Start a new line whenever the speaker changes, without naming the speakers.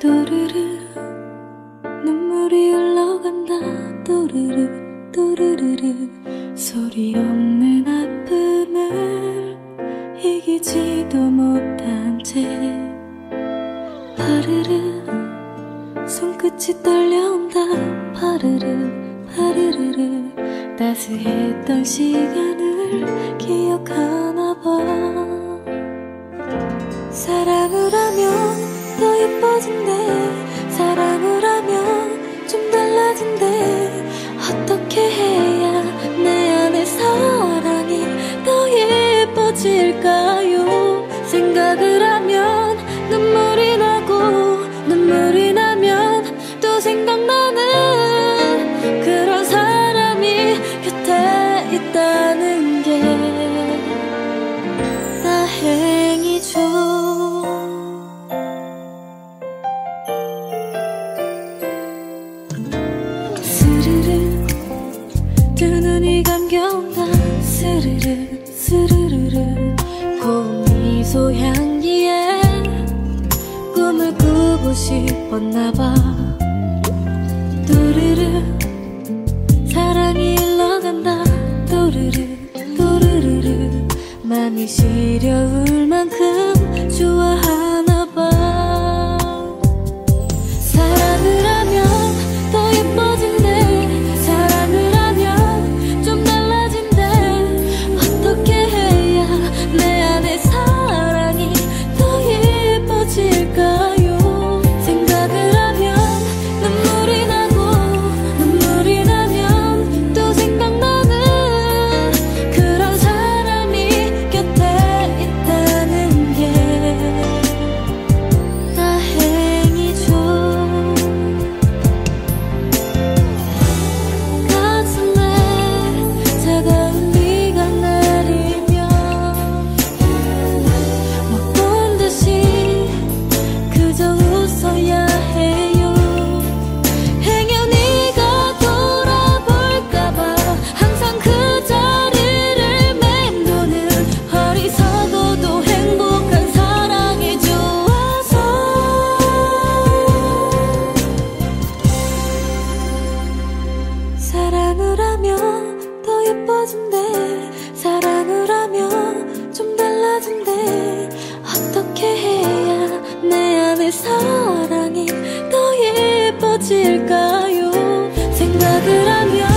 또르르 눈물이 흘러간다. 또르르 또르르르 소리 없는 아픔을 이기지도 못한 채 파르르 손끝이 떨려온다. 파르르 파르르르 따스했던 시간을 기억하 생각을 하면 눈물이 나고 눈물이 나면 또 생각나는 그런 사람이 곁에 있다는 게 다행이죠 스르르 두 눈이 감겨온다 스르르 소 향기에 꿈을 꾸고 싶었나봐. 또르르 사랑이 흘러간다. 또르르 또르르르 맘이 시려울 만큼 사랑을 하면 더 예뻐진대. 사랑을 하면 좀 달라진대. 어떻게 해야 내 안의 사랑이 더 예뻐질까요? 생각을 하면